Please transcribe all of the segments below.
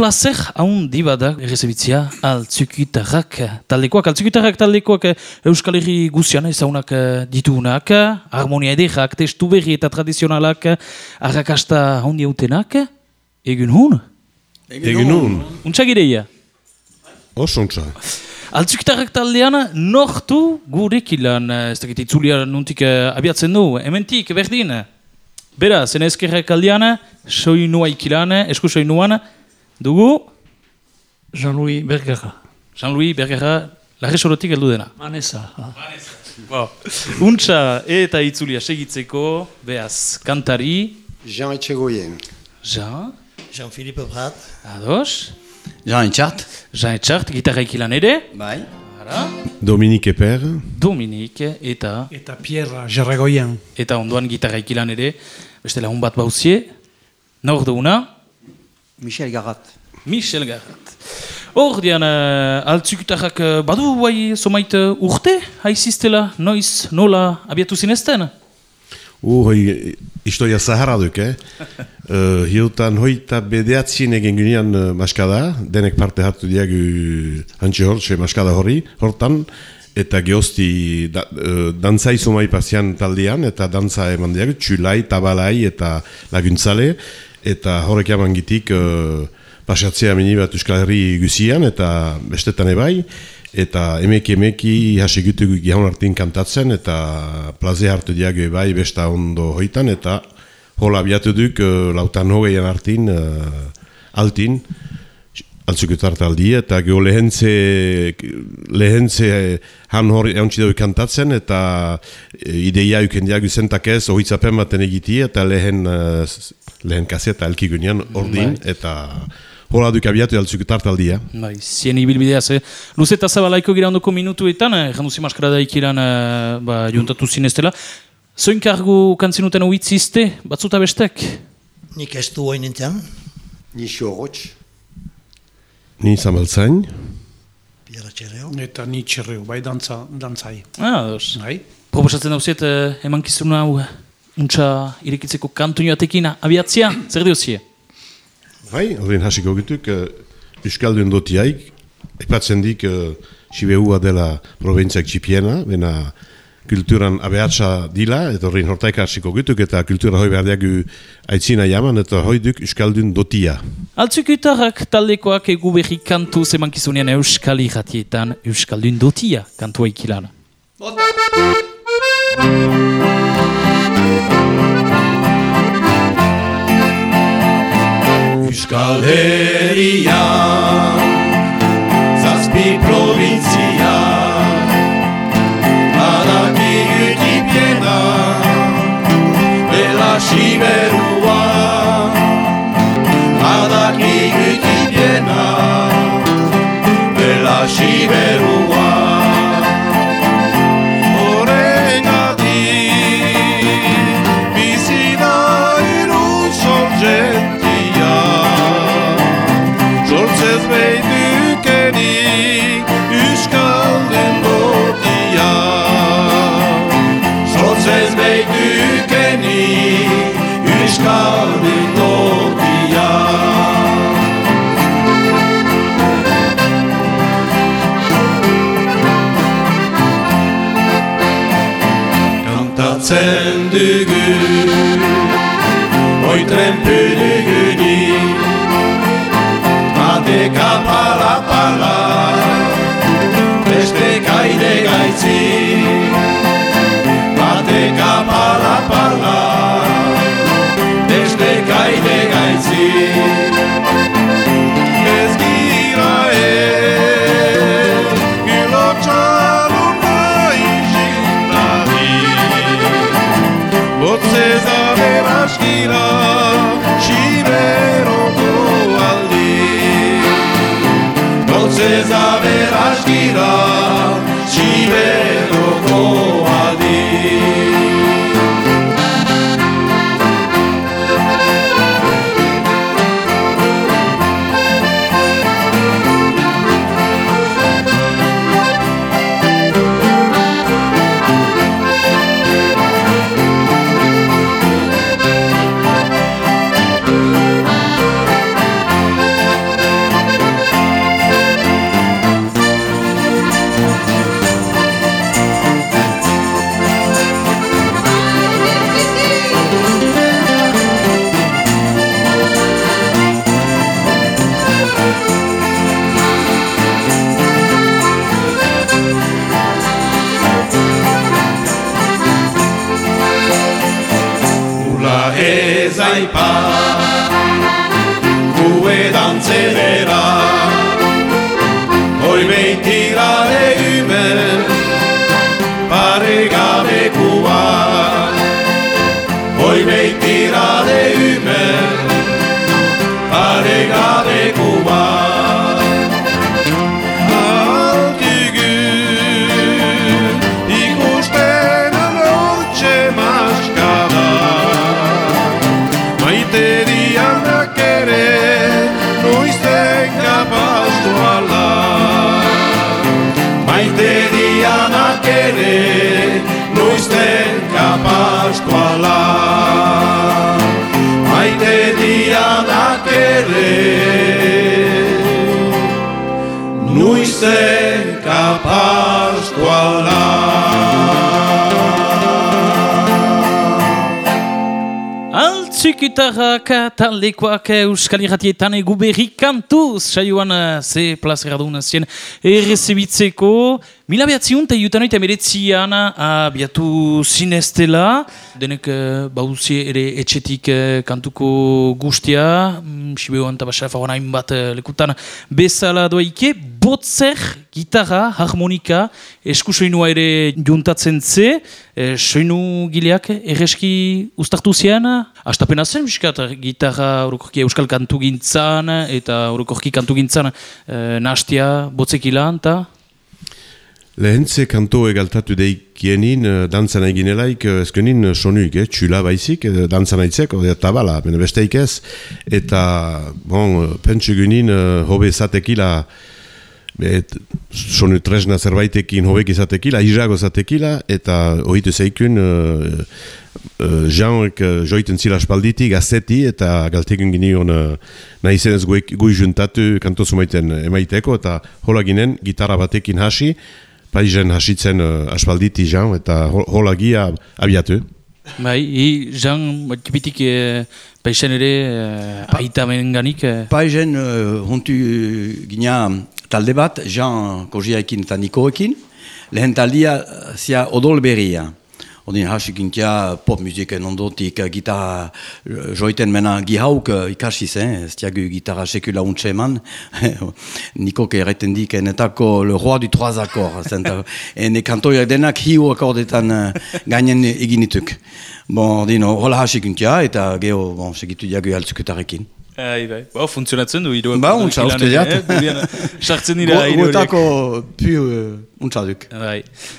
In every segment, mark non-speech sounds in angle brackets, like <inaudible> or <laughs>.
placer haun dibadak errezebitzia altzukitarrak taldekoak, altzukitarrak taldekoak eh, Euskal Herri guzian ezaunak eh, dituunak, harmonia edekak, testu berri eta tradizionalak arrakasta haundi hautenak, egun hun? Egun hun. Untsa gireia? Oso untsa. Altzukitarrak taldean nortu gurek ilan, ez dakit itzulia nuntik abiatzen du, ementik berdin. Bera, zen ezkerrak aldean, soinua ikilan, esku soinuan, dugu... Jean-Louis Bergera. Jean-Louis Bergera, larre sorotik heldu dena. Manesa. Wow. Untsa eta itzulia segitzeko, behaz, kantari... Jean Etxegoien. Jean. Jean-Philippe Prat. Ados. Jean Etxart. Jean Etxart, gitarra ikilan ere. Bai. Ara. Dominique Eper. Dominique eta... Eta Pierre Jarregoien. Eta ondoan gitarra ikilan ere. Beste lagun bat bauzie. Nor duguna? Michel Garrat. Michel Garrat. Hor dian, uh, altzukitarrak uh, badu bai somait uh, urte haiziztela, noiz, nola abiatu zinezten? Uh, hoi, istoia zahara duk, eh? uh, <laughs> hiutan hoita bedeatzien egin ginean uh, maskada, denek parte hartu diagu hantxe hor, xe maskada horri, hortan, eta gehozti da, uh, dantzai sumai pasian taldean, eta dantza eman diagu, txulai, tabalai eta laguntzale, eta horrek eman gitik uh, pasatzea mini bat Euskal Herri guzian, eta bestetan ebai, eta emeki emeki hasi gitu gihon hartin kantatzen, eta plaze hartu diago ebai besta ondo hoitan, eta hola abiatu duk uh, lautan hogeian hartin, uh, altin, altzuketar taldi, eta geho lehentze, lehentze han hori eontsi dugu kantatzen, eta ideia uken diago zentak ez, ohitzapen baten egiti, eta lehen, uh, lehen kaseta elki gunean ordin, eta hola duk abiatu altzuketar taldia. Bai, zien ibilbidea ze. Luze eta zabalaiko gira ondoko minutuetan, eh, janduzi maskara ikiran eh, ba, juntatu zineztela. Zoinkargu kantzinuten uitzizte, batzuta bestek? Nik ez du hain nintzen. Ni xorotx. Ni zamaltzain. Pierre Txerreo. Eta ni txerreo, bai dantza, dantzai. Ah, dos. Bai. Proposatzen dauziet, eh, eman kizun hau, eh, untsa irekitzeko kantu nioatekin abiatzia, zer diozie? Bai, horren hasiko gituk, uh, Euskaldun dotiaik, epatzen dik, uh, Sibehua dela provintziak txipiena, bena kulturan abeatsa dila, eta horren hortaik hasiko gituk, eta kultura hoi behar diagu aitzina jaman, eta hoi duk Euskaldun dotia. Altzukitarrak taldekoak egu berri kantu zemankizunean Euskal Iratietan Euskaldun dotia kantua ikilan. Euskal Herria Zazpi provintzia Adaki gutipiena Bela siberua Adaki gutipiena Bela siberua baby. Pala pala Beste kaide gaitzi Mateka pala pala Beste kaide gaitzi ere noizten kapaztu ala Altzukitarrak taldekoak Euskal Irratietan egu berri kantuz saioan eh, ze plazera duen zien errezibitzeko Mila behatziun eta jutan oita meretzian abiatu zinestela denek uh, bauzie ere etxetik eh, kantuko guztia. Mm, Sibeoan eta basa fagoan hainbat eh, lekutan bezala doaike. Botzer, gitarra, harmonika esku soinua ere juntatzen ze. Eh, soinu gileak erreski ustartu zian. Astapena zen biskat gitarra orokorki euskal kantu gintzan eta orokorki kantu gintzan eh, nastia botzekilan eta Lehentze kanto egaltatu deikienin uh, dantzan eginelaik ezkenin uh, sonuik, eh, txula baizik, dantzan aitzeko, eta bala, bene besteik ez. Eta, bon, pentsu uh, hobe zatekila, et, sonu tresna zerbaitekin hobek izatekila, irago zatekila, eta ohitu zeikun, uh, uh, Jeanek uh, joiten zila espalditik, gazeti, eta galtekun ginion uh, nahi zenez gui juntatu kanto zumaiten emaiteko, eta hola ginen, gitarra batekin hasi, Paizen hasitzen uh, aspalditi jan eta ho- hola gia abiatu. Bai, i, Jean, kipitik e, paixen ere e, aita menganik. E, Paizen uh, hontu gina talde bat, Jean Kojiaekin eta Nikoekin, lehen taldia zia odol berria. Odin hasik intia pop musiken ondotik uh, gitarra uh, joiten mena gihauk uh, ikasi zen, ez tiagu gitarra sekula untxe eman. <laughs> Nikok erreten dik enetako le roi du trois accords. zenta, <laughs> Ene kantoiak denak hiu akordetan uh, gainen eginituk. Bon, dino, hola hasik intia eta geho bon, segitu diagu altzuketarekin. Ai, bai. Ba, funtzionatzen du, hiru. Ba, untsa, uste diat. <laughs> Sartzen dira, hiru horiek. Guetako pu uh, untsa duk. Bai.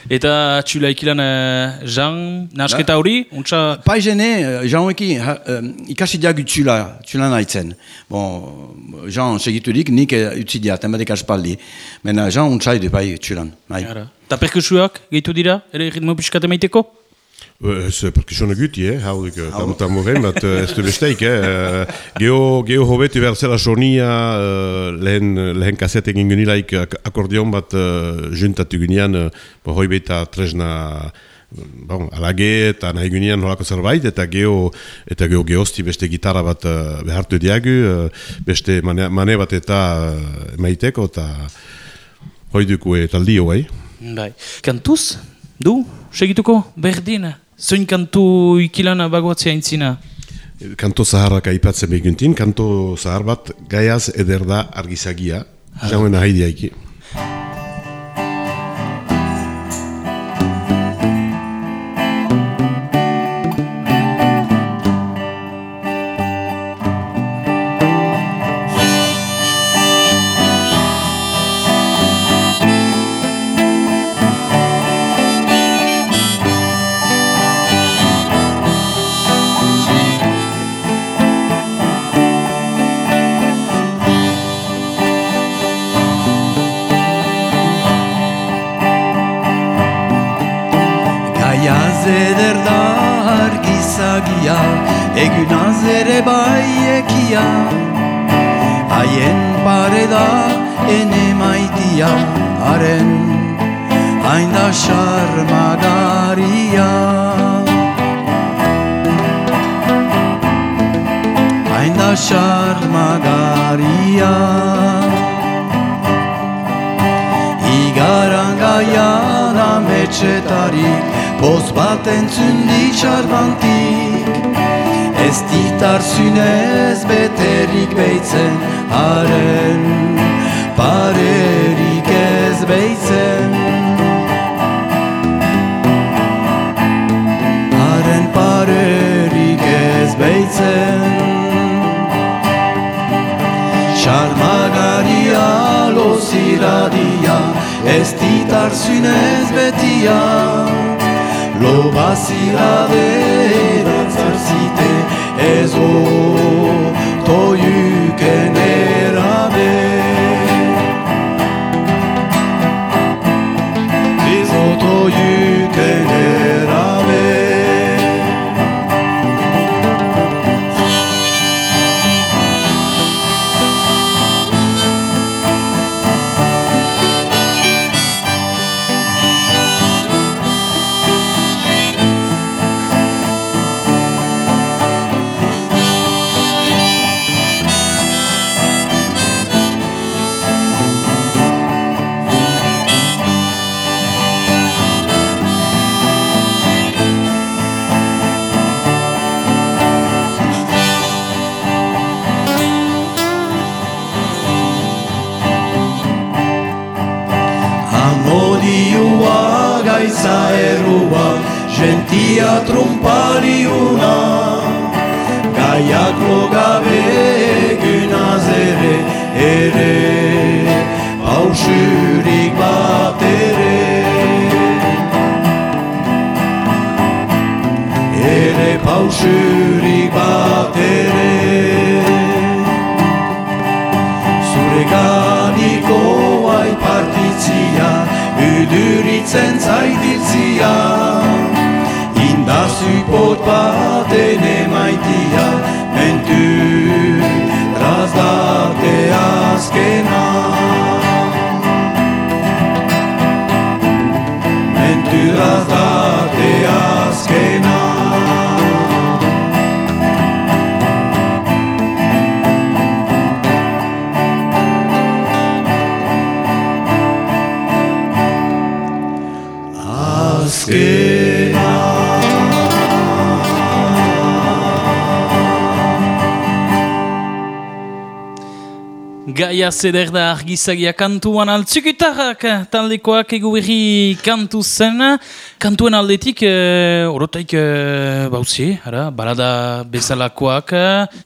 Eta txula ikilan uh, Jean, nasketa hori, untsa... Paizene, Jean-Eki, ikasi diagu txula, txula nahitzen. Bon, Jean segiturik nik eh, utzi diat, ematek aspaldi. Mena Jean untsai du pai txulan. Bai. Ta perkusuak gehitu dira, ere ritmo piskat emaiteko? Ez perkusione guti, eh, haudik, uh, tam, tamoren, bat uh, ez du besteik, eh. Geho, geho hobetu behar zela sonia uh, lehen, lehen kaset egin genilaik ak akordeon bat uh, juntatu ginean, uh, hoi beta tresna bon, alage eta nahi ginean holako zerbait, eta geho, eta geho gehozti beste gitarra bat uh, behartu diagu, uh, beste mane, mane bat eta uh, emaiteko, eta hoi duku e, taldio, bai. Bai. Kantuz, du, segituko, berdin, zoin kantu ikilan bagoatzea intzina. Kanto zaharrak aipatzen beguntin, kanto zahar bat gaiaz eder da argizagia, jauen haidea Ez ditar zunez beterik beitzen Haren parerik ez beitzen Haren parerik ez beitzen Charmagaria loziradia Ez ditar zunez betia. Loba zirade erantzartzite Zure gadiko ai partitzia Uduritzen zaidiltzia Indazu pot baten emaitia Mentu trazdate azkena. Mentu trazdate Gaia zeder da argizagia kantuan altzikutarrak taldekoak egu berri kantu zen. Kantuen aldetik, e, orotaik e, bauzi, ara, balada bezalakoak.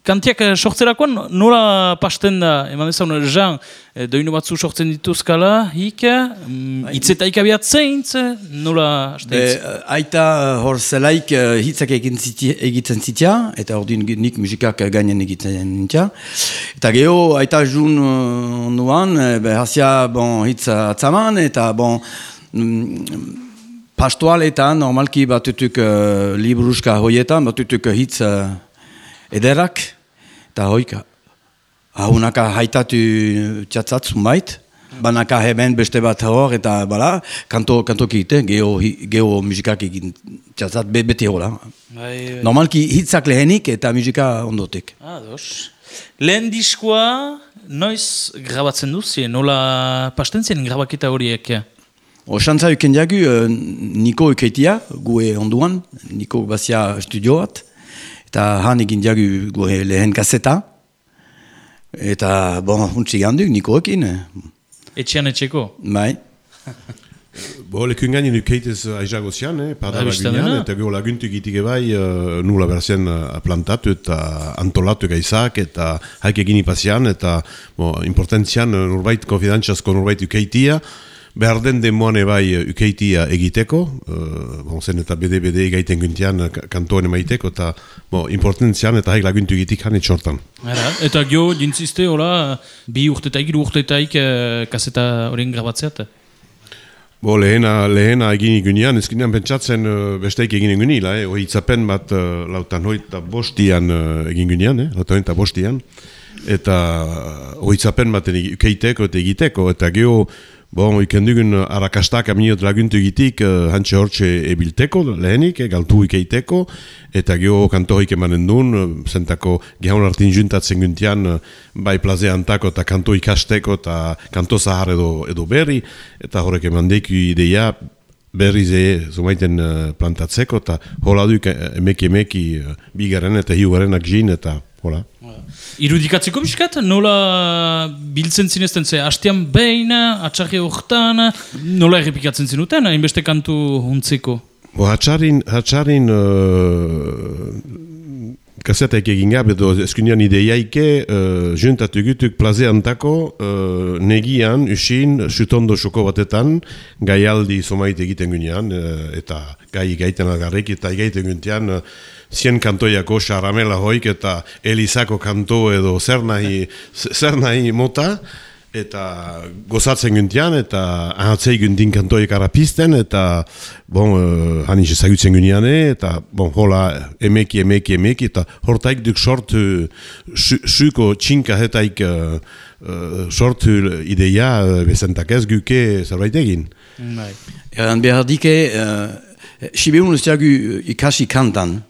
Kantiak e, sortzerakoan nola pasten da, eman ezan, Jean, doinu batzu sortzen dituzkala, hik, mm, itzetaik abiatzeintz, nola Be, hasteintz? eh, aita eh, hor zelaik eh, hitzak egiten ziti- egiten zitia, eta ordin nik musikak eh, gainen egiten nintia. Eta geho, aita jun onduan, be, hasia bon, hitz atzaman, eta bon, mm, pastoaletan, normalki batutuk uh, libruska hoietan, batutuk hitz uh, ederrak, eta hoik, hahunaka haitatu txatzat zunbait, banaka hemen beste bat hor, eta bala, kanto, kanto kite, geho, geho musikak egin txatzat, be, beti hola. Bai, Normalki hitzak lehenik eta musika ondotik. Ados. Lehen diskoa, noiz grabatzen duzi, nola pasten zen grabaketa horiek? Oxantza uken diagu, eh, Niko ukeitia, gue onduan, Niko bazia studioat, eta han egin diagu gue lehen kaseta, eta, bon, huntsi ganduk, Niko ekin, Etxean etxeko. bai. <laughs> Bo, lekun gainin ukeitez aizago zian, eh, Ba, bistan ginean, eta gero laguntu egitike bai, uh, nula berzien uh, plantatu eta antolatu gaizak, eta haik egin ipazian, eta bo, importantzian uh, nurbait, konfidantzazko nurbait ukeitia, behar den demoan bai uh, ukeitia egiteko, uh, bon, zen eta bede-bede gaiten guntian uh, ka- kantoen emaiteko, eta bo, importantzian eta haik laguntu egitik han etxortan. Ara, eta gio, dintziste, hola, bi urtetaik, hiru urtetaik eh, kaseta horien grabatzeat. Bo, lehena, lehena egin igunean, ez ginean pentsatzen uh, besteik egin egunila, eh? hoi itzapen bat uh, lautan hoita bostian uh, egin gunean, eh? lautan hoita bostian, eta hoi itzapen baten ukeiteko eta egiteko, eta geho, bon, ikendugun arrakastak aminot laguntu egitik, uh, hantxe hortxe ebilteko lehenik, eh? galtu ikeiteko, eta geho kantorik emanen duen, uh, zentako gehaun artin juntatzen guntian, uh, bai plaze antako eta kanto ikasteko eta kanto zahar edo, edo berri, eta horrek eman deku ideia berriz e, zumaiten uh, plantatzeko, eta hola duk eh, emeki emeki uh, bigaren eta hiugarenak jin, eta hola. Irudikatzeko biskat, nola biltzen zinezten ze, hastian behin, atxarri horretan, nola errepikatzen zinuten, hainbeste kantu huntzeko? Bo, hatxarin, hatxarin uh, kasetak egin gabe, edo eskunean ideiaike, uh, juntatu gutuk plaze antako, uh, negian, usin, sutondo xoko batetan, gaialdi somait egiten gunean, uh, eta gai gaiten agarrek, eta gaiten gunean, uh, zien kantoiako xaramela hoik, eta elizako kanto edo zer nahi, zer nahi mota, eta gozatzen guntian, eta ahatzei guntin kantoiek arapisten, eta bon, uh, hanin ezagutzen gunean, eta bon, hola emeki, emeki, emeki, eta hortaik duk sortu suko txinka hetaik uh, uh, sortu ideia uh, bezentak ez guke zerbait egin. Bai. Eran behar dike, uh, Sibeun ikasi kantan.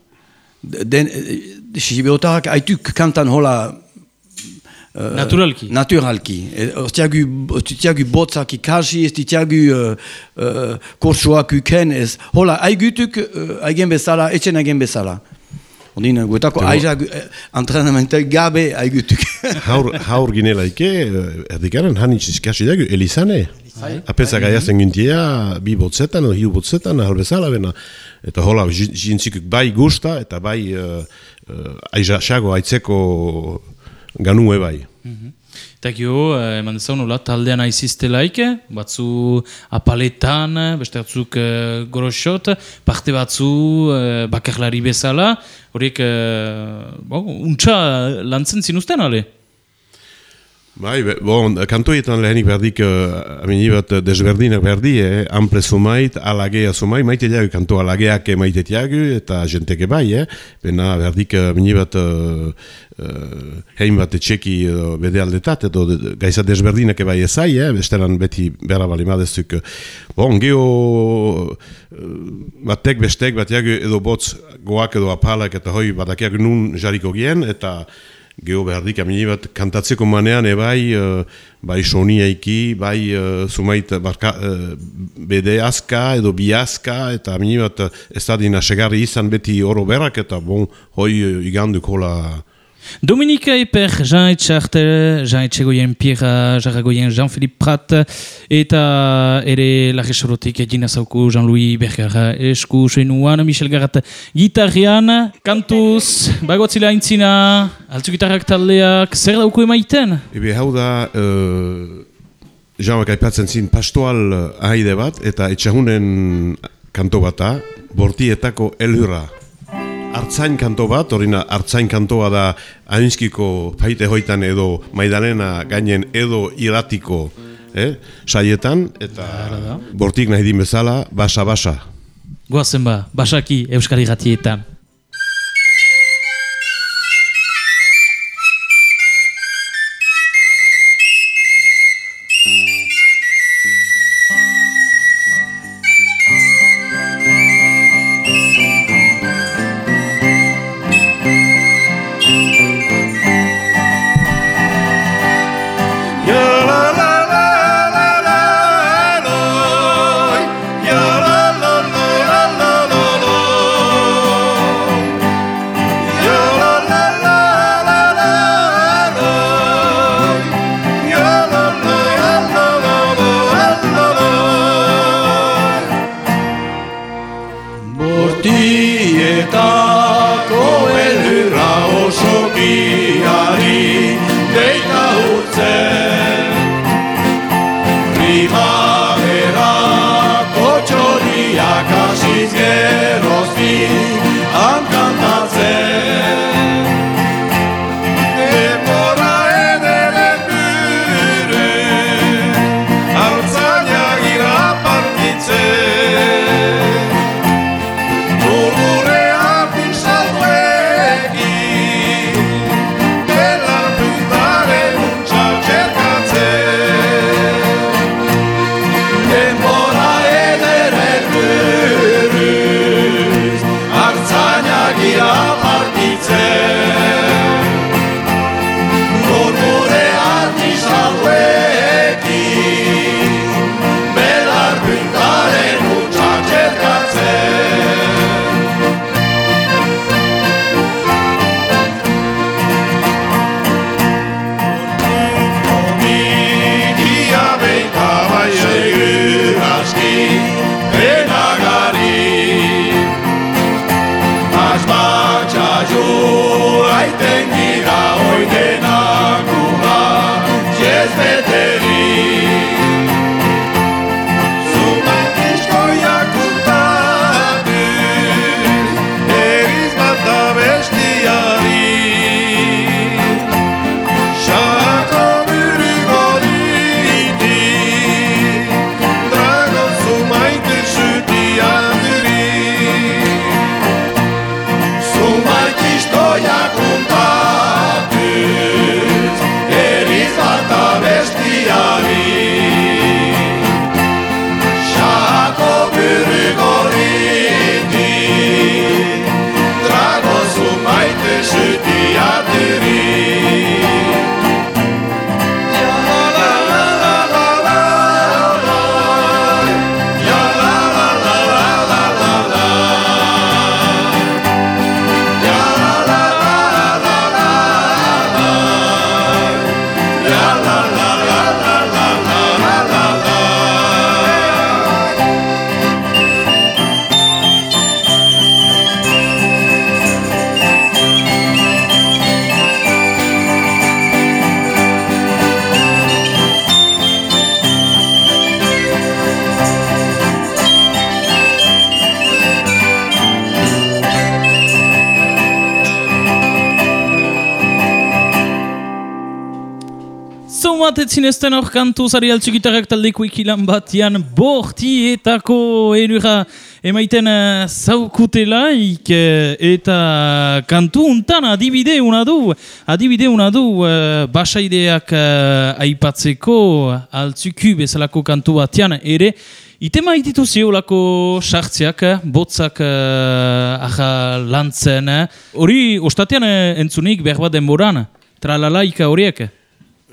Den, uh, Sibeotarak aituk kantan hola Naturalki. Naturalki. Ez tiagu botzak ikasi, ez tiagu uh, uh, kortsuak uken, ez. Hola, aigutuk, uh, aigen bezala, etxen aigen bezala. Ondin, guetako aizak uh, antrenamentek gabe aigutuk. <laughs> haur, haur ginelaike, erdikaren hanitz izkasi dugu, elizane. Apezak aiazen gintia, bi botzetan, hiu botzetan, halbezala bena. Eta hola, jintzikuk bai gusta, eta bai uh, uh, aizago aitzeko ganue bai. Eta gio, eh, eman dezagun nola, taldean aiziztelaik, batzu apaletan, beste batzuk eh, gorosot, parte batzu eh, bakarlari bezala, horiek, eh, bon, untxa lantzen zinuzten, ale? Bai, be, bon, kantoietan lehenik berdik, uh, amini bat desberdinak berdi, eh? ample sumait, alagea sumai, maite diagu kanto alageak maite diagu, eta jenteke bai, eh? Bena berdik, amini bat, uh, uh, hein bat etxeki uh, bede aldetat, edo gaiza desberdinak bai ezai, eh? besteran beti bera bali madezuk. Bon, geho, uh, batek bestek, bat edo botz goak edo apalak, eta hoi badakiak nun jarriko gien, eta geho behardik amini bat kantatzeko manean ebai uh, bai soniaiki, bai uh, sumait barka, uh, bede aska edo bi aska eta amini bat ez da dina segarri izan beti oro berak eta bon, hoi uh, iganduk hola Dominika Eper, Jean Etxarte, Jean Etxegoien Pierre, Jarragoien Jean-Philippe Prat, eta ere larri sorotik Gina Zauku, Jean-Louis Berger, esku soinuan, Michel Garat, gitarrian, kantuz, bagotzila aintzina, altzu gitarrak taldeak, zer dauku emaiten? Ebe hau da, uh, Jean-Bak aipatzen zin pastoal haide bat, eta etxahunen kanto bata, bortietako elhura. Artzain kanto bat, horina artzain kantoa da hainskiko paite hoitan edo maidalena gainen edo iratiko eh, saietan, eta bortik nahi din bezala, basa-basa. Goazen ba, basaki Euskari gatietan. Zaumat etzinezten hor kantu zari altzugitarrak taldeko ikilan batian bortietako erura emaiten uh, zaukutelaik eh, eta kantu untan adibide una du adibide una du uh, basaideak uh, aipatzeko altzuku bezalako kantu batian ere Itema ititu ziolako sartziak, botzak uh, aja lantzen. Hori, ostatean uh, entzunik behar bat denboran, tralalaika horiek.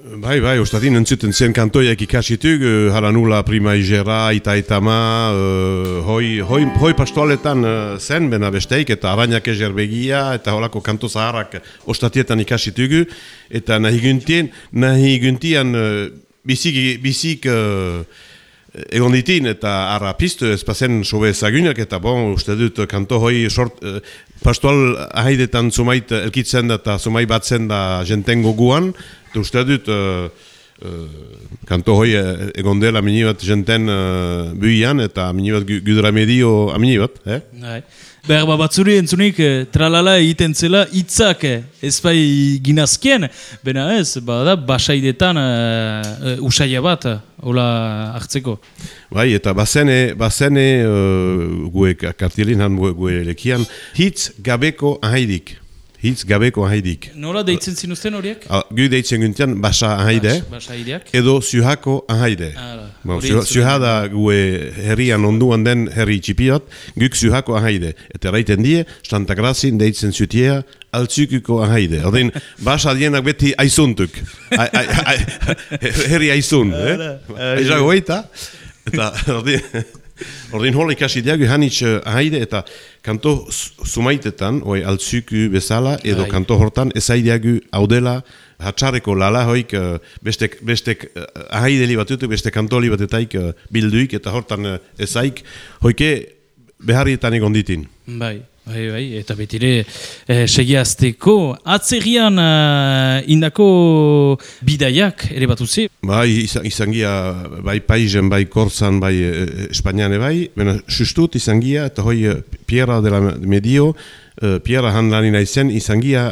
Bai, bai, ostatin entzuten zien kantoiak ikasitug, uh, hala nula prima igera, ita itama, uh, hoi, hoi, hoi pastoaletan uh, zen, bena besteik, eta arainak egerbegia, eta holako kanto zaharrak ostatietan ikasitugu, eta nahi guntien, nahi guntian uh, bizik, bizik uh, egon ditin, eta arra piztu ez pasen sobe ezagunak, eta bon, uste dut kanto hoi sort, uh, pastoal ahaidetan zumait elkitzen da, eta zumai batzen da jenten goguan, uste dut uh, uh, kanto hoi uh, egon dela mini bat jenten uh, buian, eta mini bat gu- gudra medio amini bat, eh? Bai. Behar ba batzuri entzunik eh, tralala egiten zela hitzak eh, ez bai ginazkien, bena ez, bada basaidetan uh, uh, usaila bat, eh, hola hartzeko. Bai, eta bazene, bazene uh, gue kartilin han gue, gue lekian, hitz gabeko ahaidik. Hitz gabeko ahaidik. Nola deitzen zinuzten horiek? Ah, Gu deitzen guntian basa ahaide, Bas, basaideak? edo zuhako ahaide. Hala, Bon, zuha, da gue herrian onduan den herri txipiot, guk zuhako ahaide. Eta raiten die, Santa Grazin deitzen zutia, altzukuko ahaide. Ordin, <laughs> basa dienak beti aizuntuk. Ai, ai, ai, <laughs> herri aizun, eh? Aizago. Eta, ordin, ordin hola ikasi diagu hanitz eh, ahaide eta kanto zumaitetan, oi altzuku bezala, edo Bai. kanto hortan, ezaideagu haudela, hatxareko lala hoik eh, bestek, bestek ahaideli batutu, beste kantoli batetaik bilduik, eta hortan ezaik, hoike beharrietan egon ditin. Bai, bai, bai, eta betire eh, segiazteko atzerian eh, indako bidaiak ere bat uzi. Bai, izan, izangia, bai paizen, bai korzan, bai eh, Espainiane bai, bena sustut izangia, eta hoi Piera de la Medio, eh, Piera han lani naizen, izangia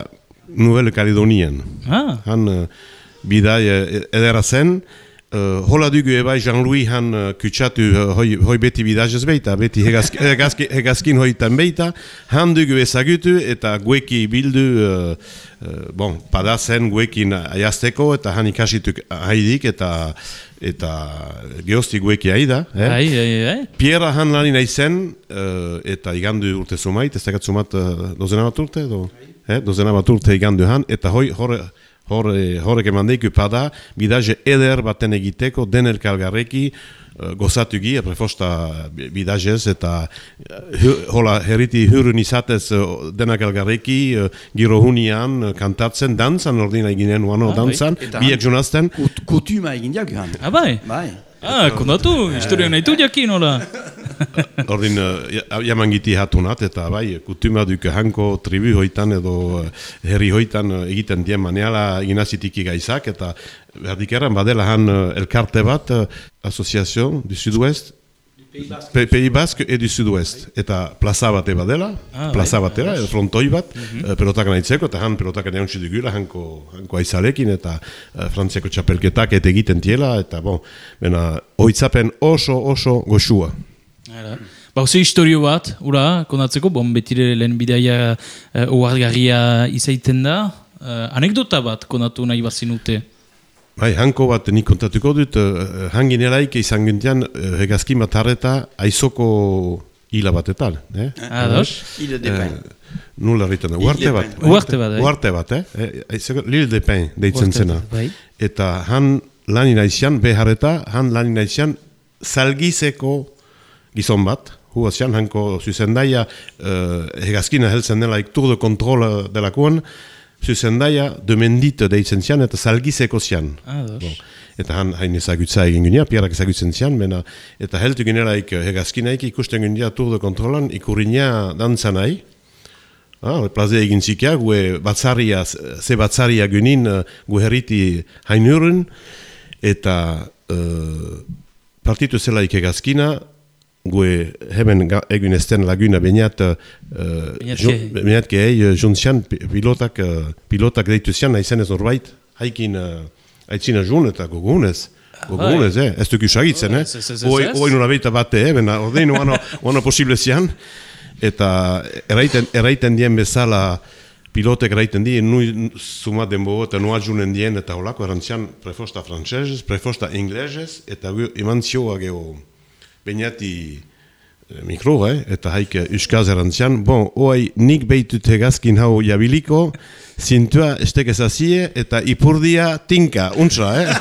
Nouvelle Caledonian. Ah, Han uh, bidai edera zen, uh, hola dugu ebai Jean-Louis han uh, kutsatu uh, hoi, hoi beti bidazez beita, beti hegazki, <laughs> hegazki, hegazkin hoitan beita, han dugu ezagutu eta gueki bildu, uh, uh, bon, pada zen guekin aiazteko eta han ikasituk haidik eta eta geozti gueki haida. Eh? bai, bai, bai. Pierra han lani nahi zen, uh, eta igandu urte zumait, ez dakat zumat uh, dozena bat urte, do? Eh, dozena bat urte igandu han, eta hoi hor, hor, horrek eman deiku pada, bidaje eder baten egiteko, den elkargarreki, uh, gozatugi, prefosta bidajez, eta hola herriti hurun izatez denak elgarreki, girohunian, uh, kantatzen, dantzan ordina eginen, uano, Ah, bai. dantzan, biek junazten, Kut, kutuma egin han. Ah, bai. Ah, kondatu, historia nahi du jakin, hola. <laughs> ordin uh, jaman giti hatunat, eta bai, kutuma duk hanko tribu hoitan edo eh, herri hoitan eh, egiten dien maneala ginazitiki gaizak, eta berdik erran badela han eh, elkarte bat, Association du Sud-Ouest, Pe- Pays Basque et du Sud-Ouest. Eta plaza bat eba dela, Ah, plaza bai, batera, edo frontoi bat, eh, pelotak nahitzeko, eta han pelotak nahi dugula, hanko, hanko aizalekin, eta uh, frantziako txapelketak eta egiten tiela, eta bon, bena, oitzapen oso, oso goxua. Hala. Ba, oso historio bat, ura, konatzeko, bon, betire lehen bidaia uh, oargarria izaiten da. Uh, anekdota bat konatu nahi bazinute. Bai, hanko bat nik kontatuko dut, uh, hangin eraik izan gintian, uh, hegazkin bat harreta, aizoko hila batetan. Eh? Ados? Il de pain. Nula Ile uarte bat. Uarte bat, eh? Uarte bat, eh? eh? aizoko- Lille de Pen, deitzen zena. bai. Eta han lani naizian, beharreta, han lani naizian, zalgizeko gizon bat, huazian, hanko zuzendaia, uh, hegazkina heltzen dela, iktur de kontrola delakoan, zuzendaia, demendit deitzen zian, eta zalgizeko zian. Ados. Bon. Eta han hain ezagutza egin ginea, piarak ezagutzen zian, mena, eta heltu gineraik hegazkinaik ikusten ginea tur de kontrolan ikurriña dantzan nahi. Ah, plaze egin zikia, gue batzaria, ze batzaria gynin uh, gue herriti hainurun, eta uh, partitu zelaik hegazkina, gue hemen ga- egin esten laguna beniat uh, Beñat beniat gehei uh, juntzian pi- pilotak, uh, pilotak deitu zian, nahi ez norbait, haikin uh, aitzina jun eta gogunez. Gogunez, eh? Ez duk usagitzen, eh? Hoi- ez. hoi nola beita bate, eh? Bena, ordein oano, posible zian. Eta erraiten, erraiten dien bezala pilotek erraiten dien, nu suma denbo eta nu adjunen dien eta holako erantzian prefosta frantsesez, prefosta inglesez, eta gu eman zioa geho bainati eh, mikro, eh? eta haik eh, euskaz erantzian, bon, oai nik behitut hegazkin hau jabiliko, zintua estek ezazie eta ipurdia tinka, untra, eh? <laughs>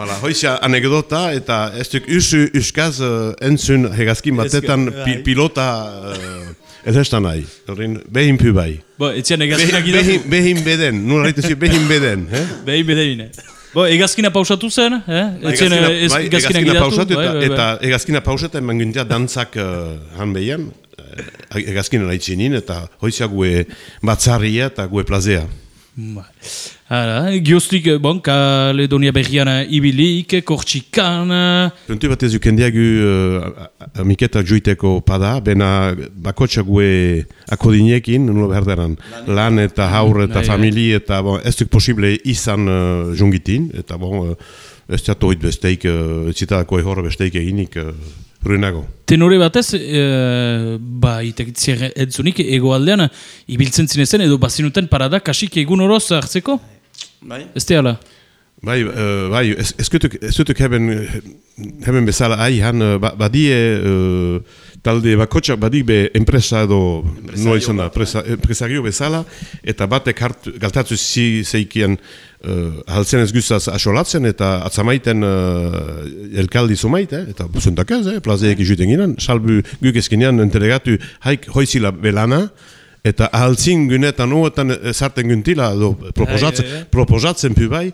Hala, hoizia anekdota eta ez duk usu euskaz uh, entzun hegazkin batetan pi, pilota uh, ez estan nahi. Horren, behin pu bai. Bo, etzian Behin, egazkinak behin, beden, nula behin beden. Eh? Behin bedeine. Bo, egazkina pausatu zen, eh? Etzian Hegazkina- ez, bai, egazkinak hegazkina idatu. pausatu bai, eta, bai, bai. eta hegazkina pausatu eman gintia dantzak uh, han behian, uh, hegazkina nahi txinin, eta hoizia gue batzarria eta gue plazea. Bai. Hala, gioztik, eh, bon, Kaledonia berrian eh, ibilik, Kortxikan, eh, Puntu bat ez dukendiagu uh, amiketa juiteko pada, bena bakotxa gue akodinekin, nulo behar deran, lan eta haur eta famili, eta bon, ez duk posible izan uh, jungitin, eta bon, uh, ez jatoit besteik, uh, zitadako ehor besteik eginik uh, ruinago. tenore batez, e, ba, itekitzier entzunik, egoaldean, ibiltzen zinezen, edo bazinuten parada kasik egun oroz hartzeko? Bai? Ez teala? Bai, uh, bai, ez, ez dutuk, ez dutuk heben, heben bezala ai, han uh, ba, badie uh, talde bakotxak badik be enpresa edo noa izan da, presa, empresario bezala, eta batek hartu, galtatu zi zeikian uh, haltzen ez guztaz asolatzen, eta atzamaiten uh, elkaldi zumait, eh? eta zuntak ez, eh? plazeek izuten ginen, salbu guk ezkinean entelegatu haik hoizila belana, eta ahaltzin günetan oetan sarten güntila, edo proposatzen, Ai, ai, ai. proposatzen pu bai,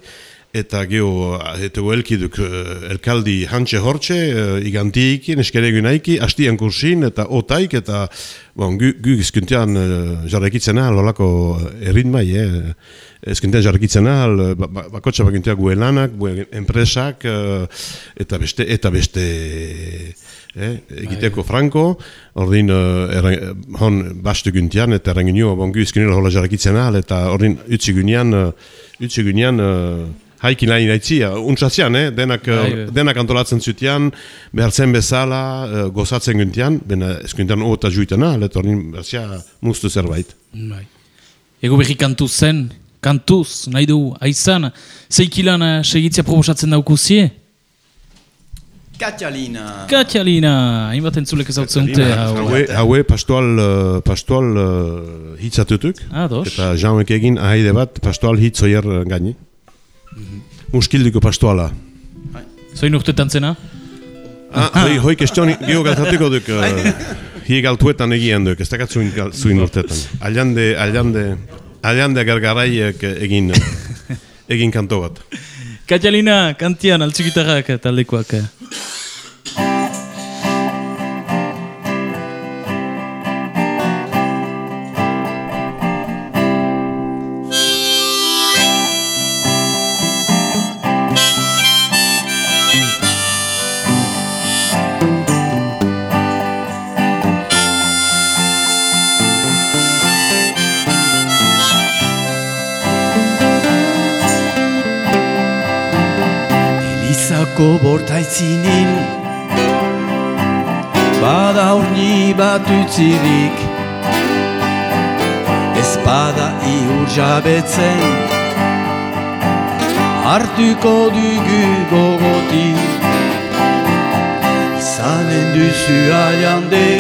eta geho, eta elkiduk uh, elkaldi hantxe hortxe, uh, igantiekin, eskere gunaiki, hastian kursin, eta otaik, eta bon, gu, gu izkuntean uh, jarrekitzen ahal, olako erritmai, eh? Ezkuntean jarrekitzen ahal, uh, ba, ba, bakotxa bakintea gue lanak, gue enpresak, uh, eta beste, eta beste, eh, egiteko franko, ordin erren, hon bastu guntian, eta errenginio, bon, gu izkunela hola jarrekitzen ahal, eta ordin utzi gunean, utzi gunean, haikin lain aitzia, untsazian, eh? denak, Bai, bai. denak antolatzen zutian, behartzen bezala, uh, gozatzen guntian, bena eskuntan ota juiten ahal, eta ordin berzia mustu zerbait. Bai. Ego berri kantu zen, kantuz, nahi du, aizan, zeikilan eh, segitzia proposatzen daukuzie? Katalina. Katialina, hainbat entzulek ezautzen dute. hau. Haue, haue pastoal, uh, pastoal uh, hitzatutuk, Ados. eta jaumek egin ahaide bat pastoal hitz oier uh, gaini. Muskilduko pastoala. Zoin urtetan zena? Ah, <laughs> hoi, hoi kestion geho galtatuko duk, uh, <laughs> hi galtuetan egien duk, ez dakat zuin, urtetan. Aliande, aliande, aliande gargaraiek egin, <laughs> egin kanto bat. Katialina, kantian, altzigitarrak taldekoak. Izako bortaitzinin Bada urni bat utzirik Ez bada ihur jabetzen. Hartuko dugu gogotik Izanen duzu aliande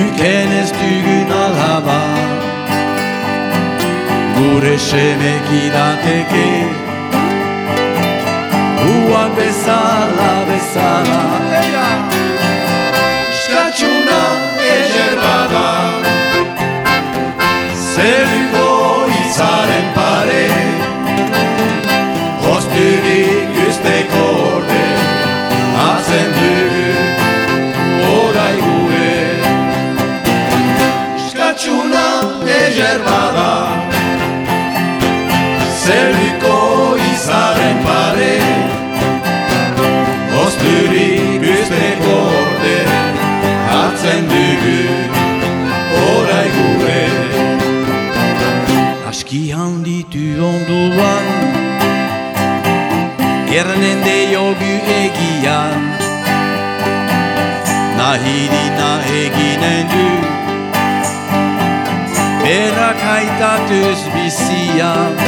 Uken ez dugun alaba Gure semek idateke Uak bezala, bezala Eia! Skatxuna eger bada Zeruko izaren pare Osturik usteko orde Atzen dugu orai gure Skatxuna eger bada Zeruko Aski handitu onduan Ernen de jogu egian Nahirina eginen du. Berak haitatuz bizian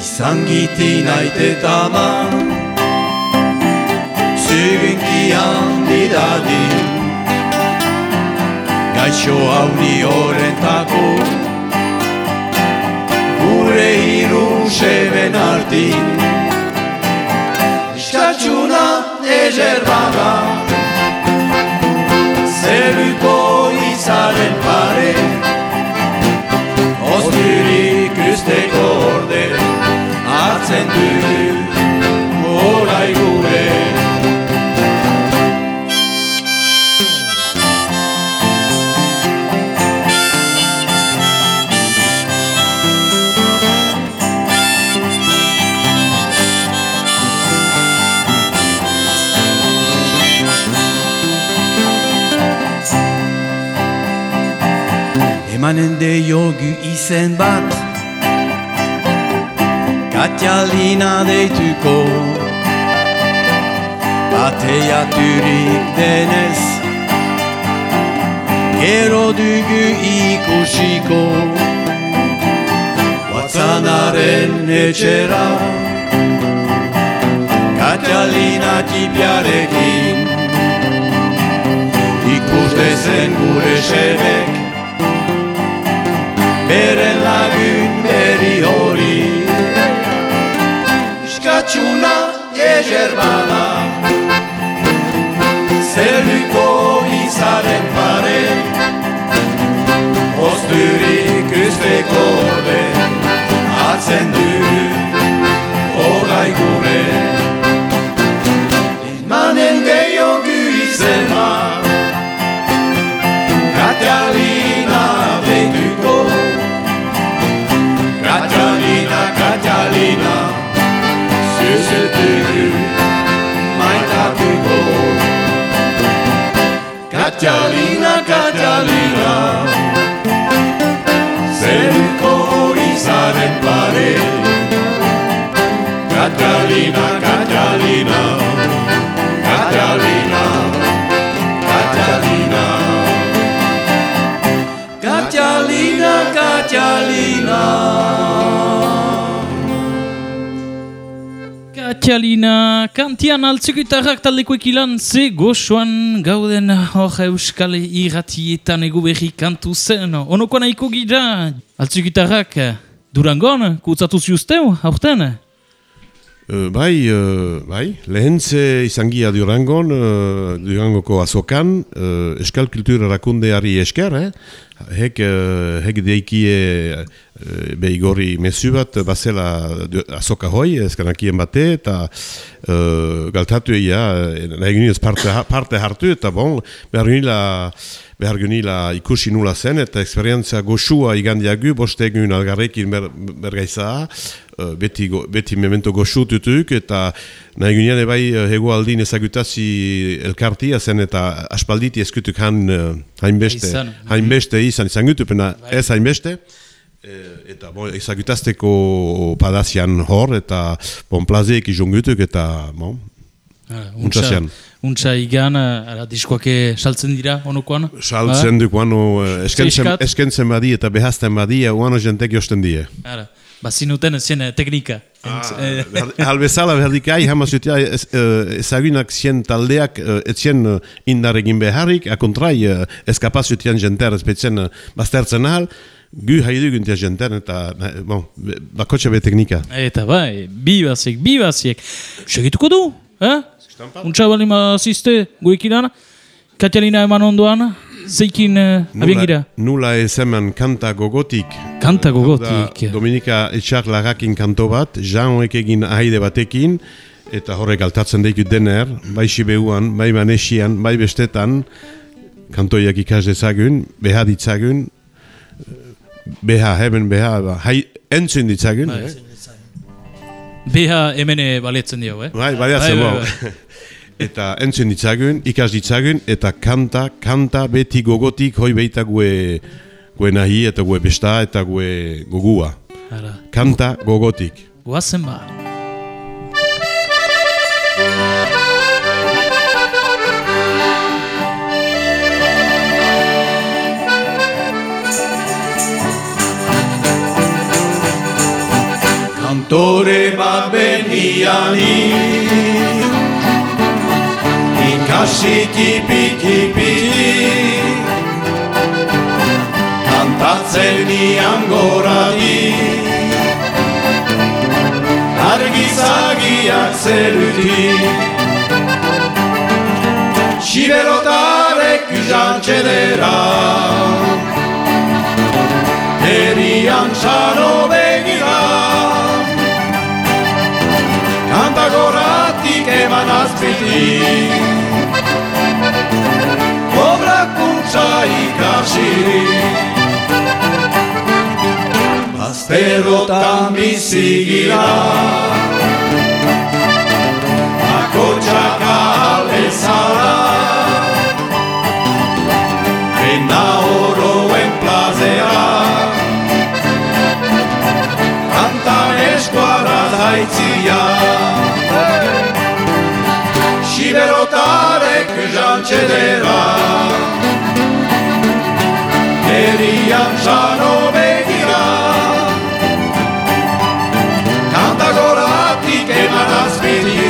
Izan giti naitetaman Zugenki handi dadin Gaixo hauni horrentako Gure hiru seben artin Skatxuna eger bada. Zeruko izaren pare. Osturik usteko orde. Hartzen du orai gure De jogu izen bat. Katialina deituko. Bateiaturik denez. Gero dugu ikusiko. Watzanaren etxera. Katialina tipiarekin Ikus dezen gure sebek Skatxuna eger bada Zeruko izaren pare Osturik usteko orde Atzen du orai gure Zuzetugu maitatuko Katalina, Katalina Zeruko izaren pare. Katalina, Katalina Katalina, Katalina Katalina, Katalina Katialina, kantian altzukitarrak taldeko ekilan ze goxoan gauden hor euskal irratietan egu berri kantu zen. Onoko nahiko gira, altzukitarrak durangon, kutzatu ziusteu, aurten? Uh, bai, uh, bai, lehentze izangia Durangon, uh, Durangoko azokan, uh, eskal kultura rakundeari esker, eh? Hek, uh, hek deikie uh, beigori mesu bat bazela azoka hoi, eskanakien bate, eta uh, galtatu eia, nahi ginen ez parte, parte hartu, eta bon, behar ginila, behar ginila ikusi nula zen, eta esperientzia goxua igandiagu, boste egun algarrekin ber, bergaiza, uh, beti, go, beti memento goxu tutuk, eta nahi ginen ebai uh, hego aldin ezagutazi elkartia zen, eta aspalditi eskutuk han hainbeste, Izan. hainbeste izan izan gutupena ez hainbeste, E, eta bon, ezagutazteko padazian hor, eta bon, plazeek izongutuk, eta bon, Untsa zian. Untsa igan, eh, ara, diskoake saltzen dira, onokoan? saltzen duk, uano, eh, eskentzen, eskentzen badi eta behazten badi, uano jentek josten die. Ara, bazinuten zien eh, teknika. Entz- eh, <laughs> Albezala berdikai, hama zutia ez, eh, ezagunak zien taldeak eh, ez zien eh, indar egin beharrik, akontrai eskapaz zutian jenter ezpetzen baztertzen ahal, gu haidu guntia jenter eta eh, bon, bakotxe be teknika. Eta bai, bi baziek, bi baziek. Segituko du, eh? Untsa bali mazizte, guekidan, Katalina eman ondoan, zeikin uh, abiengira. Nula ez hemen kanta gogotik, Kanta da gogotik. Dominika Etxar lagakin kanto bat, Jean hoek egin ahaide batekin, eta horrek altatzen daikut dener, bai Siberuan, bai Manesian, bai bestetan, kantoiak ikas dezagun, beha ditzagun, beha, hemen beha, ba, hai, entzun ditzagun, Bai. eh? Beha hemene baletzen dio, eh? Bai, Bai, bai, bai, <laughs> Eta entzun ditzagun, ikas ditzagun, eta kanta, kanta beti gogotik hoi beita gue, gue nahi, eta gue besta, eta gue gogua. Ara, Kanta gogotik. guazen ba. Kantore bat beniani Ikasi tipi tipi Kantatzen nian goradi. Argizagiak zeruti. Siberotarek jantxedera Erian sano begira goratik eman azpiti Obrakuntza ikasi Bazterotan bizi gira Akotxak alezala jantxedera Erian sano begira Kanta goratik eman azpiti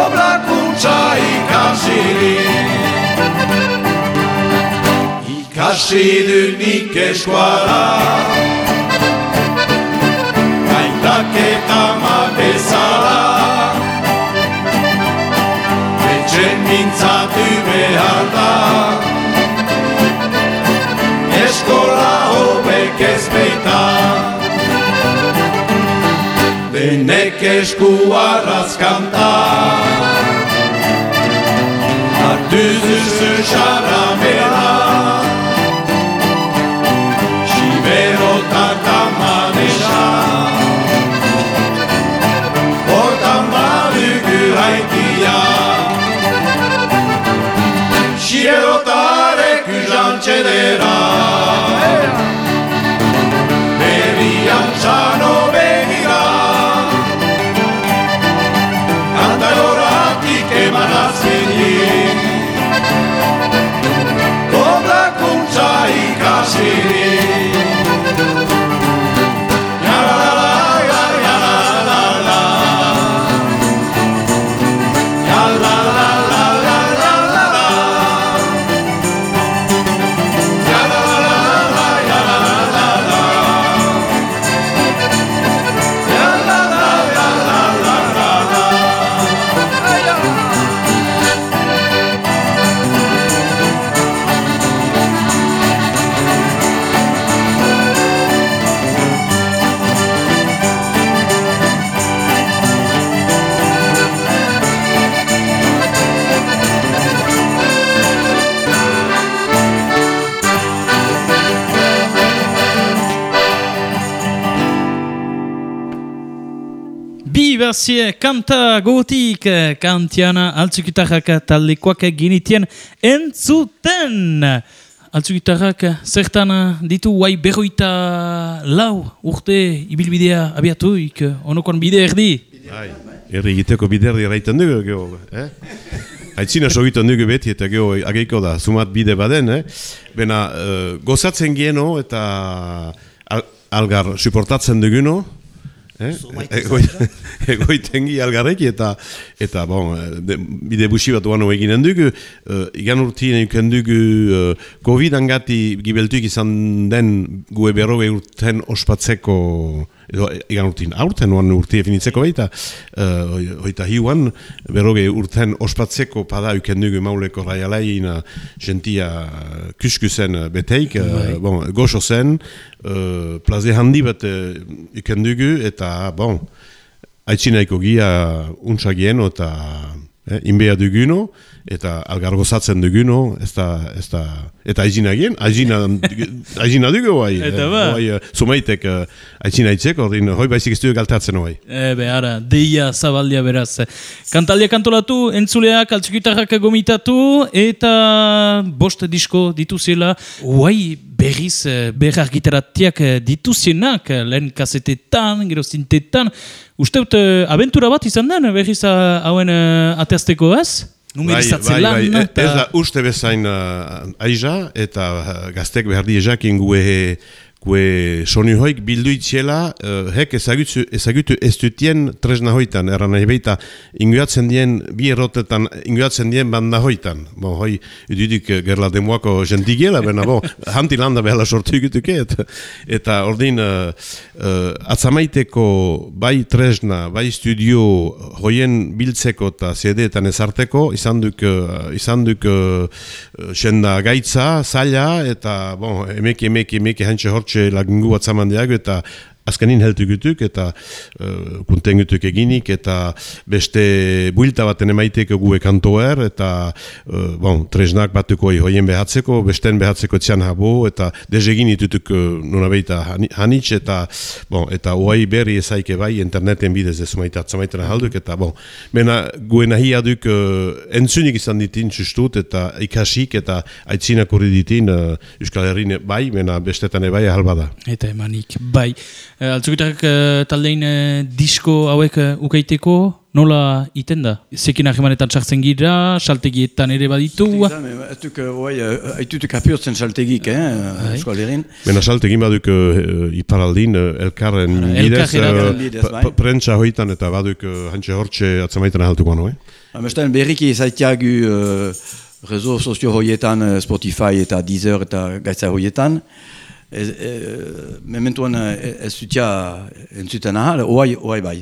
Obrakuntza ikasiri Ikasi dut nik eskuara Gaitak eta ma Etxen mintzatu behar da Eskola hobek ez beita Denek esku arrazkanta Hartu duzu xaramela Siberotar jantxedera Bi bazie kanta gotik, eh, kantiana altzukitarrak taldekoak ginitien entzuten. altzugitarrak, zertan eh, ditu guai berroita lau urte ibilbidea abiatuik, eh, onokoan bide erdi? Bai, herri egiteko biderdi eraiten dugu, geho, eh? Aitzina sogiten dugu beti eta geho ageiko da, sumat bide baden, eh? Bena, uh, gozatzen gieno eta al, algar suportatzen duguno, eh? Egoi, <laughs> egoitengi algarreki eta eta bon, eh, de, bide busi bat uano eginen dugu, uh, igan urtien euken dugu uh, Covid angati gibeltuik izan den gue berroge urten ospatzeko edo egan urtin aurten oan urte definitzeko baita uh, hoita hiuan berroge urten ospatzeko pada euken dugu mauleko raialaina gentia kuskusen beteik uh, bon, goxo zen uh, plaze handi bat uh, euken dugu eta bon aitzinaiko gia untsagieno eta eh, inbea duguno eta algargozatzen duguno ez da, ez da, eta aizina gien, aizina, <laughs> aizina dugu bai, Eta ba. bai, eh, sumaitek uh, aizina itzeko, ordin, hoi baizik ez dugu galtatzen bai. Ebe, ara, deia zabaldia beraz. Kantalia kantolatu, entzuleak, altzukitarrak gomitatu, eta bost disko dituzela, guai berriz eh, berrar gitaratiak eh, dituzienak, eh, lehen kasetetan, gero zintetan. Uste dut, eh, abentura bat izan den, berriz ah, hauen eh, ateazteko ez? Numerizatze lan, bai, bai, eta- ez da uste bezain uh, aiza, eta uh, gaztek behar di ejakin gue, gue soni hoik bildu itziela, uh, hek ezagutu, ezagutu ez dutien tresna hoitan, erran nahi beita, inguatzen dien, bi errotetan, inguatzen dien banda hoitan. Bon, hoi, idudik eh, gerla demoako jentigela, bena, bon, <laughs> hanti landa behela sortu ikutuke, eta, eta ordin, uh, uh, atzamaiteko bai tresna, bai studio hoien biltzeko eta CD-etan ezarteko, izan duk, uh, izan duk uh, gaitza, zaila, eta bon, emeki, emeki, emeki, hantxe hortxe lagungu atzaman diago, eta azkenin heltu gutuk, eta uh, kunten gutuk eginik, eta beste builta baten emaiteko gue kantoer, eta uh, bon, tresnak batuko hoien behatzeko, besten behatzeko etzian habo, eta dezegin itutuk uh, nuna behita hanitz, eta bon, eta oai berri ezaike bai interneten bidez ez maita atzamaiten ahalduk, eta bon, mena gue nahi aduk uh, entzunik izan ditin sustut, eta ikasik, eta aitzinak urri ditin uh, Euskal Herrin bai, mena bestetan bai ahalbada. Eta emanik, bai. E, Altzukitarrak e, taldein e, disko hauek e, ukaiteko, nola iten da? Zekin ahemanetan sartzen gira, saltegietan ere baditu. Ez duk, oi, haitutuk apiortzen saltegik, eh, Bai. Euskal Herrin. Mena salt egin baduk uh, iparaldin elkarren bidez, uh, prentsa hoitan eta baduk uh, hantxe hortxe atzamaitan ahaltuko no, eh? Amesten berriki zaitiagu uh, rezo sozio hoietan, eh, Spotify eta Deezer eta gaitza hoietan. Ez, e, mementuan eh, ez zutia entzuten ahal, oai, oai bai.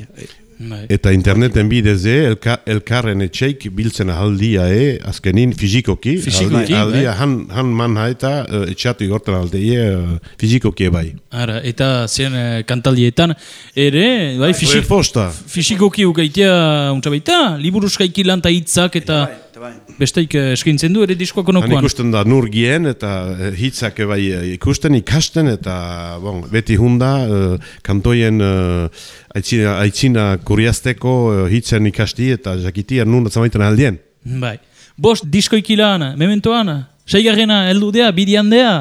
Bai. Eta interneten bidez e, elka, elkarren etxeik biltzen ahaldia e, azkenin fizikoki. Fizikoki, Aldi- Aldia bai. han, han man haeta uh, etxatu igortan aldeie uh, fizikoki bai. Ara, eta zen e, kantaldietan ere, bai, fisik, Posta. fisikoki ukaitea untsa baita, liburuskaiki lanta hitzak eta bai. besteik e, eskaintzen du ere diskoak Han onokoan. ikusten da nurgien eta eh, hitzak bai eh, ikusten, ikasten eta bon, beti hunda uh, kantoien uh, aitzina, aitzina kuriazteko uh, hitzen ikasti eta jakitia nun atzamaiten aldien. Bai. Bost diskoikilan, mementoan, seigarrena heldudea, bidiandea.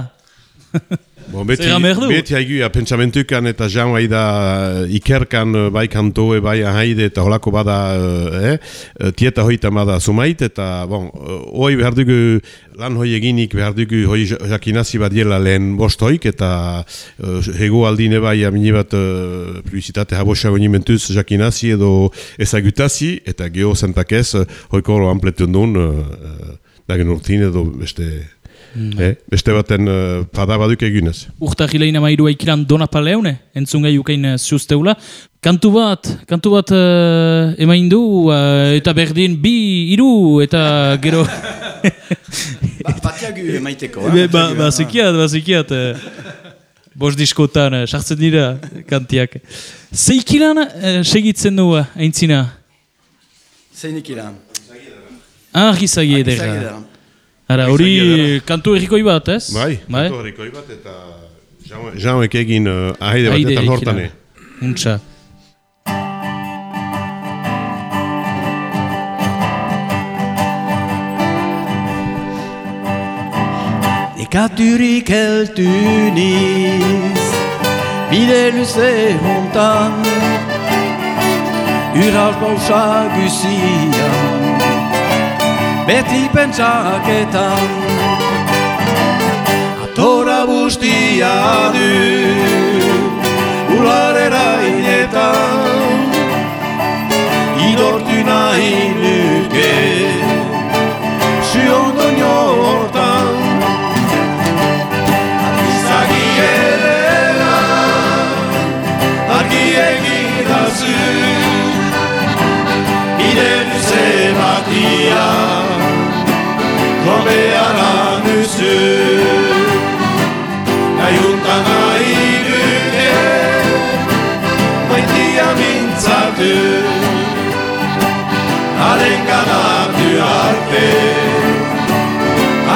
<laughs> Bon, beti, beti haiguia pentsamentukan eta jan da eh, ikerkan eh, bai kantoe, bai ahaide eta holako bada eh, eh, tieta hoita bada sumait eta bon, hoi behar dugu lan hoi eginik behar dugu hoi ja- jakinazi badiela lehen bost hoik eta uh, hego aldine bai amini bat uh, publizitate habosago nimentuz jakinazi edo ezagutazi eta geho zentakez hoiko hori ampletun duen uh, dagen urtin edo beste Eh, beste baten uh, pada baduk egunez. Urta gilein amairua ikilan dona paleune, entzun gai ukain eh, zuzteula. Kantu bat, kantu bat uh, emain du, eh, eta berdin bi, iru, eta gero... <laughs> Batiagu emaiteko, Be, ba, ba, zekiat, ba, zekiat. eh, Bos diskotan, eh, sartzen dira kantiak. Zeikilan eh, segitzen du, eh, aintzina? Zeinik ilan. Ah, gizagi edera. Ara, hori kantu errikoi bat, ez? Bai, bai. horrikoi bat eta Jeanek egin uh, Haide batetan ekilan. hortane. Untsa. Nekaturik heltu niz Bide luze hontan Ural pausa guzian Beti pentsaketan Atora bustia du Ularera inetan Idortu nahi nuke. Ziondo hortan Argizagi edera Argi egidazu Bide luze batia Robeara nuzu Gaiuntan nahi duke Maitia mintzatu Haren ganatu arte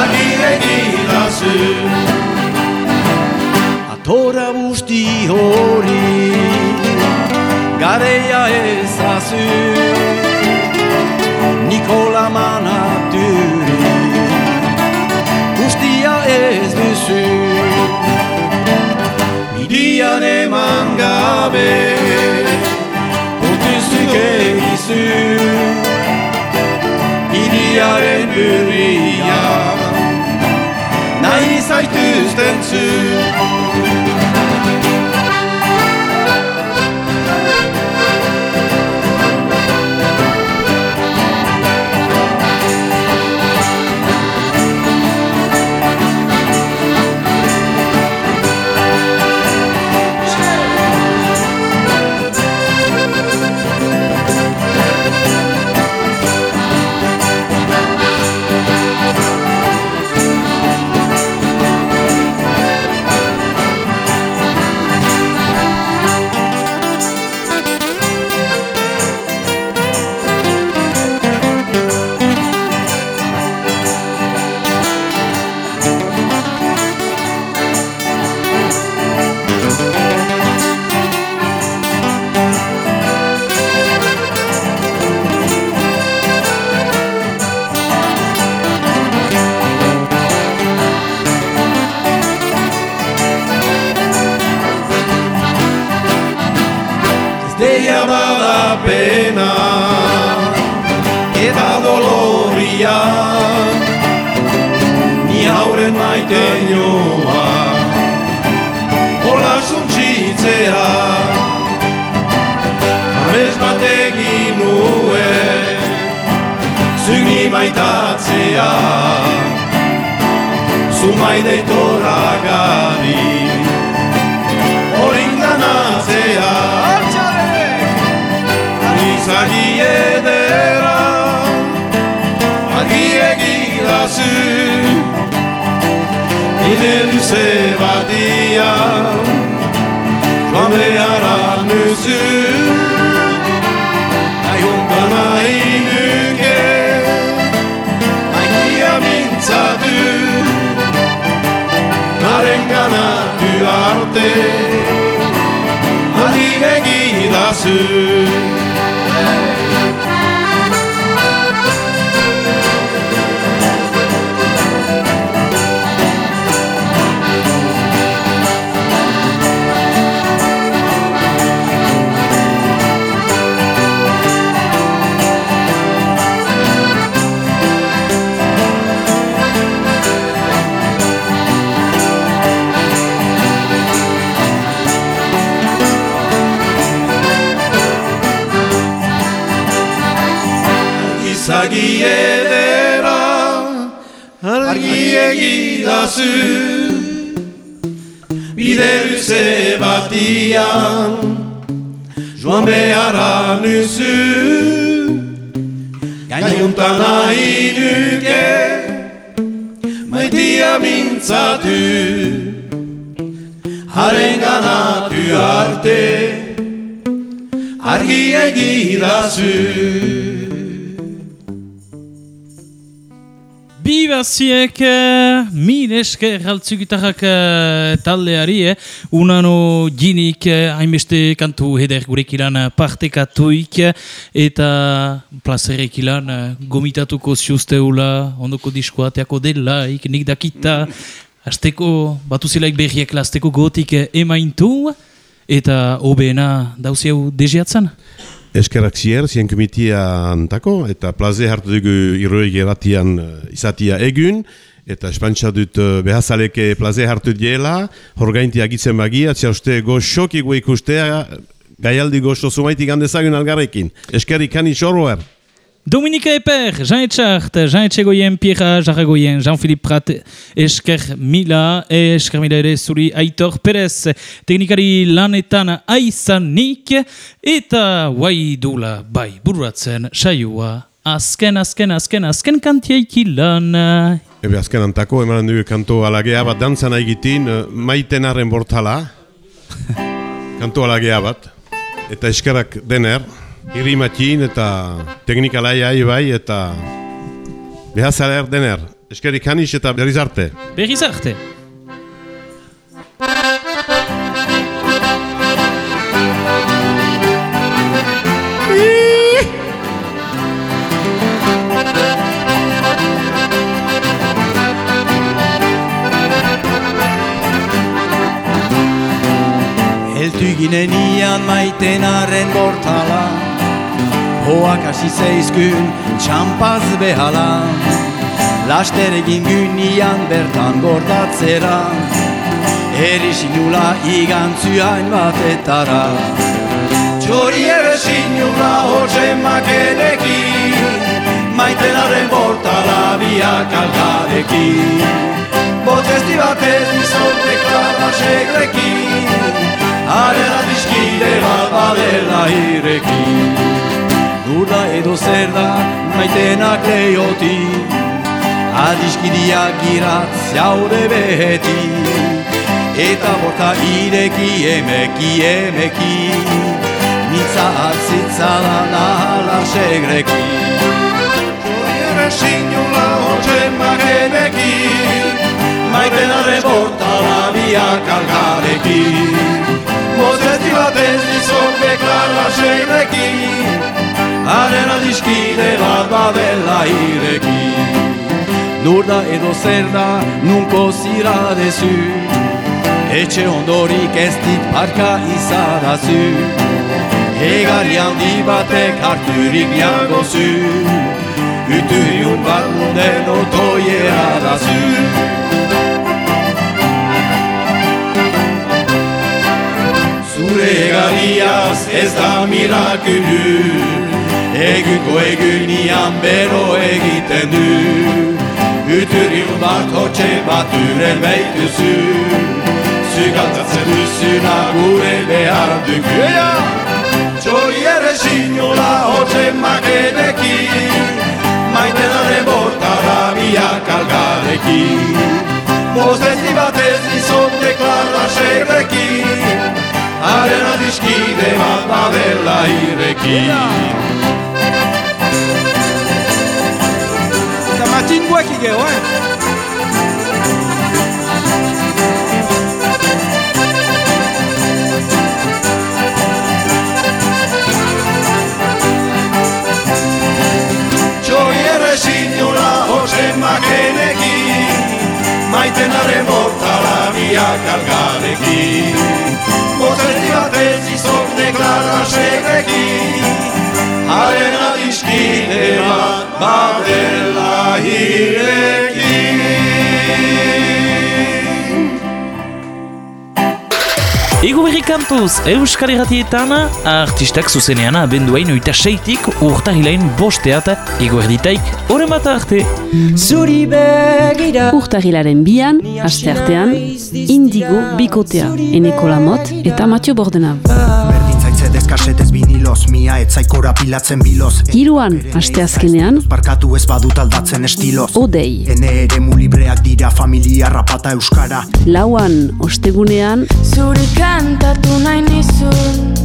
Argi egidazu Atora busti hori Gareia ezazu. Nikola gabe Kontuzuk egizu Iriaren burria Nahi zaituzten zu hauren maite nioa Hola suntxitzea Abez bat egin nuen Zuni maitatzea Zumai deitorra gari Horin ganatzea Izagi edera Argi egidazu Bide luze batia Joan beharra nuzu Naiontan nahi nuke Maikia mintzatu Naren ganatu arte Argi egidazu Izagi edera argi egidazu Bide luze batian joan beharra nuzu Gainuntan nahi nuke maitia mintzatu Haren ganatu arte argi egidazu Bibaziek, uh, min esker haltzu gitarrak uh, taldeari, eh? unano ginik uh, hainbeste kantu heder gurek ilan partekatuik eta plazerek ilan uh, gomitatuko ziuzteula, ondoko diskoa teako delaik, nik dakita, Azteko, batu zilaik berriak lasteko gotik eh, emaintu, eta OBNA dauzi hau deziatzen? Eskerak zier, zien komitia antako, eta plaze hartu dugu irroeg eratian eh, izatia egun, eta espantxa dut eh, behazaleke plaze hartu diela, horgainti agitzen bagia, atzia uste goxok igu ikustea, gaialdi goxo zumaitik handezagun algarrekin. Eskerik kan itxorroer. Dominika Eper, Jean Etxart, Jean Etxegoien, Pierra Jarragoien, Jean-Philippe Prat, Esker Mila, Esker Mila ere zuri Aitor Perez, teknikari lanetan aizanik, eta guai dula bai bururatzen saioa, azken, azken, azken, azken kantiaiki lan. Ebe azken antako, emanen dugu kanto alagea bat dantzan aigitin, eh, maitenaren bortala, <laughs> kanto alagea bat, eta eskerak dener, irri matin eta teknikalaia bai eta behazaler dener. Eskerik hanis eta berriz arte. Berriz arte. Heltu ginen ian maitenaren bortala Hoak hasi zeizkun txampaz behala. Laster egin gynian bertan gordatzera. Eri sinula igantzuain batetara. Txori ere sinula horzen makenekin Maitenaren bortala biak algarekin Botesti batez izon deklara segrekin Haren adiskide bat badela irekin Nurda edo zer da maitenak lehioti Adiskidiak girat zaude beheti Eta borta ireki emeki emeki. Nitza atzitzala nahala segreki. Ere sinula hortzen makenekin Maitenaren bortala biak algarekin Mozesti batez izon deklara segrekin Haren adiskide bat badela irekin Nurda edo zer da nunko zira dezu. Etxe ondorik ez dit parka izadazu Egari handi batek harturik jagozu. Üturiun bat munden otoiera dazu Zure egariaz ez da mirakulu Egunko egunian bero egiten du. Üturiun bat hotxe bat uren behituzu Zugaltatzen duzuna gure behar dugu. Txori ere sinula hotxe makenekin. Maitenaren bortara biak algarekin Mozesti batez izon deklara segrekin Haren adiskide bat badela irekin ere sinula hotzen makenekin Maitenaren bortara biak algarekin. Mozeti batez izon deklara segrekin Haren adiskide bat badela hirekin Ego berri kantuz, Euskal Irratietan, artistak zuzenean abenduain oita seitik urtahilain bosteat ego erditaik, oren bat arte. Zuri begira Urtahilaren bian, aste artean, indigo bikotea, eneko lamot eta Matio Bordenav. Deskasetez biniloz, mia etzaikora pilatzen biloz. Hiruan, aste azkenean, Barkatu ez badut aldatzen estiloz. Odei. Ene ere mulibreak dira familia rapata euskara. Lauan, ostegunean, Zuri kantatu nahi nizun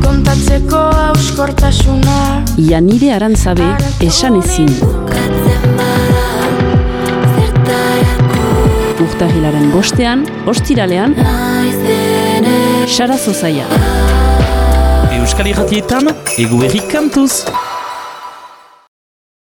Kontatzeko auskortasuna Janire Arantzabe esan ezin. Urtahilaren bostean, ostiralean, Sara Zozaia. Euskal Irratietan, ego berri kantuz.